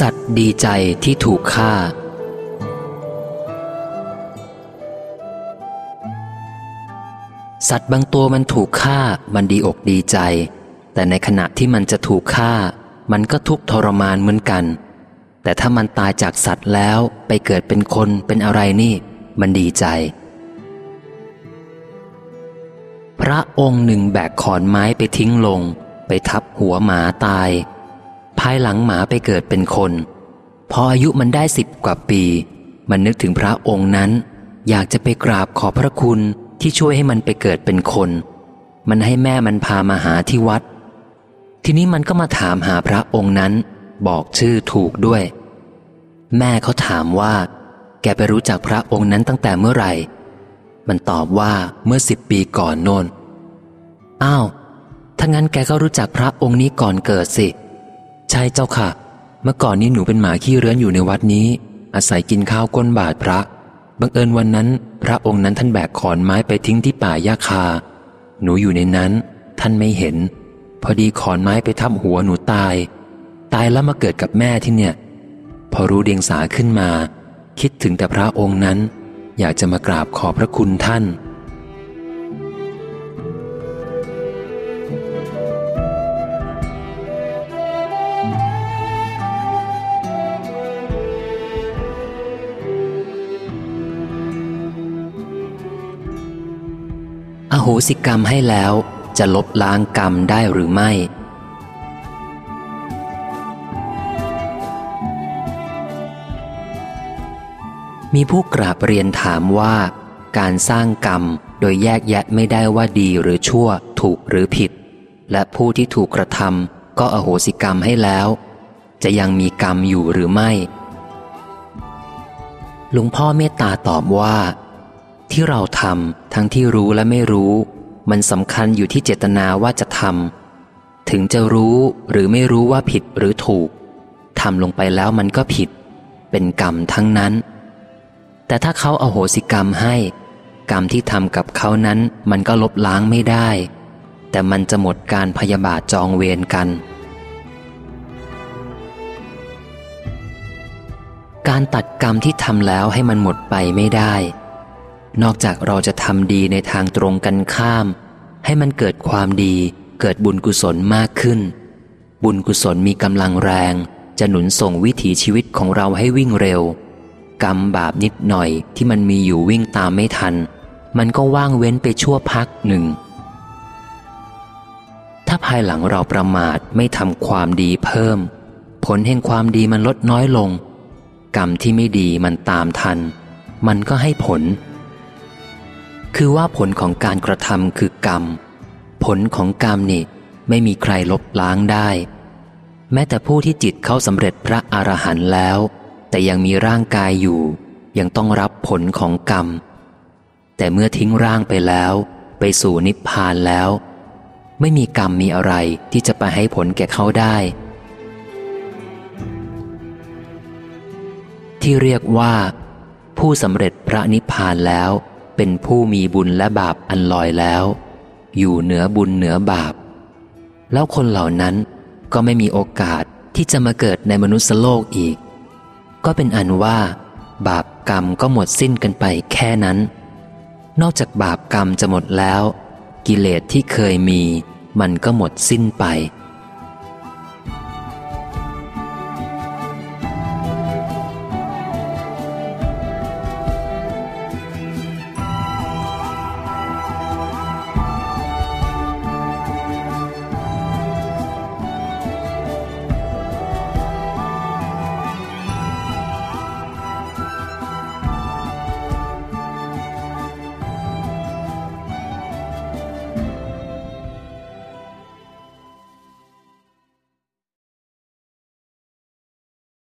สัตว์ดีใจที่ถูกฆ่า สัตว์บางตัวมันถูกฆ่า มันดีอกดีใจ แต่ในขณะที่มันจะถูกฆ่า มันก็ทุกข์ทรมานเหมือนกัน แต่ถ้ามันตายจากสัตว์แล้วไปเกิดเป็นคนเป็นอะไรนี่ มันดีใจ พระองค์หนึ่งแบกขอนไม้ไปทิ้งลง ไปทับหัวหมาตายายหลังหมาไปเกิดเป็นคน พออายุมันได้สิบกว่าปี มันนึกถึงพระองค์นั้น อยากจะไปกราบขอพระคุณที่ช่วยให้มันไปเกิดเป็นคน มันให้แม่มันพามาหาที่วัด ทีนี้มันก็มาถามหาพระองค์นั้น บอกชื่อถูกด้วย แม่เขาถามว่า แกไปรู้จักพระองค์นั้นตั้งแต่เมื่อไหร่ มันตอบว่าเมื่อสิบปีก่อนโน่นอ้าวถ้างั้นแกก็รู้จักพระองค์นี้ก่อนเกิดสิ ใช่เจ้าค่ะ เมื่อก่อนนี้หนูเป็นหมาขี้เรื้อนอยู่ในวัดนี้ อาศัยกินข้าวก้นบาทพระ บังเอิญวันนั้น พระองค์นั้นท่านแบกขอนไม้ไปทิ้งที่ป่าหญ้าคา หนูอยู่ในนั้น ท่านไม่เห็น พอดีขอนไม้ไปทับหัวหนูตาย ตายแล้วมาเกิดกับแม่ที่เนี่ย พอรู้เดียงสาขึ้นมา คิดถึงแต่พระองค์นั้น อยากจะมากราบขอพระคุณท่าน โหสิกรรมให้แล้วจะลบล้างกรรมได้หรือไม่ มีผู้กราบเรียนถามว่า การสร้างกรรมโดยแยกแยะไม่ได้ว่าดีหรือชั่ว ถูกหรือผิด และผู้ที่ถูกกระทำก็อโหสิกรรมให้แล้ว จะยังมีกรรมอยู่หรือไม่หลวงพ่อเมตตาตอบว่า ที่เราทำทั้งที่รู้และไม่รู้ มันสำคัญอยู่ที่เจตนาว่าจะทำถึงจะรู้หรือไม่รู้ว่าผิดหรือถูกทำลงไปแล้วมันก็ผิด เป็นกรรมทั้งนั้น แต่ถ้าเขาเอาโหสิกรรมให้ กรรมที่ทำกับเขานั้นมันก็ลบล้างไม่ได้ แต่มันจะหมดการพยาบาทจองเวรกัน การตัดกรรมที่ทำแล้วให้มันหมดไปไม่ได้ นอกจากเราจะทำดีในทางตรงกันข้าม ให้มันเกิดความดีเกิดบุญกุศลมากขึ้น บุญกุศลมีกำลังแรง จะหนุนส่งวิถีชีวิตของเราให้วิ่งเร็ว กรรมบาปนิดหน่อยที่มันมีอยู่วิ่งตามไม่ทัน มันก็ว่างเว้นไปชั่วพักหนึ่ง ถ้าภายหลังเราประมาทไม่ทำความดีเพิ่ม ผลแห่งความดีมันลดน้อยลง กรรมที่ไม่ดีมันตามทัน มันก็ให้ผล คือว่าผลของการกระทำคือกรรม ผลของกรรมนี่ไม่มีใครลบล้างได้ แม้แต่ผู้ที่จิตเข้าสำเร็จพระอรหันต์แล้ว แต่ยังมีร่างกายอยู่ ยังต้องรับผลของกรรม แต่เมื่อทิ้งร่างไปแล้ว ไปสู่นิพพานแล้ว ไม่มีกรรมมีอะไรที่จะไปให้ผลแก่เขาได้ ที่เรียกว่า ผู้สำเร็จพระนิพพานแล้ว เป็นผู้มีบุญและบาปอันลอยแล้ว อยู่เหนือบุญเหนือบาป แล้วคนเหล่านั้นก็ไม่มีโอกาสที่จะมาเกิดในมนุษย์โลกอีก ก็เป็นอันว่า บาปกรรมก็หมดสิ้นกันไปแค่นั้น นอกจากบาปกรรมจะหมดแล้ว กิเลสที่เคยมี มันก็หมดสิ้นไป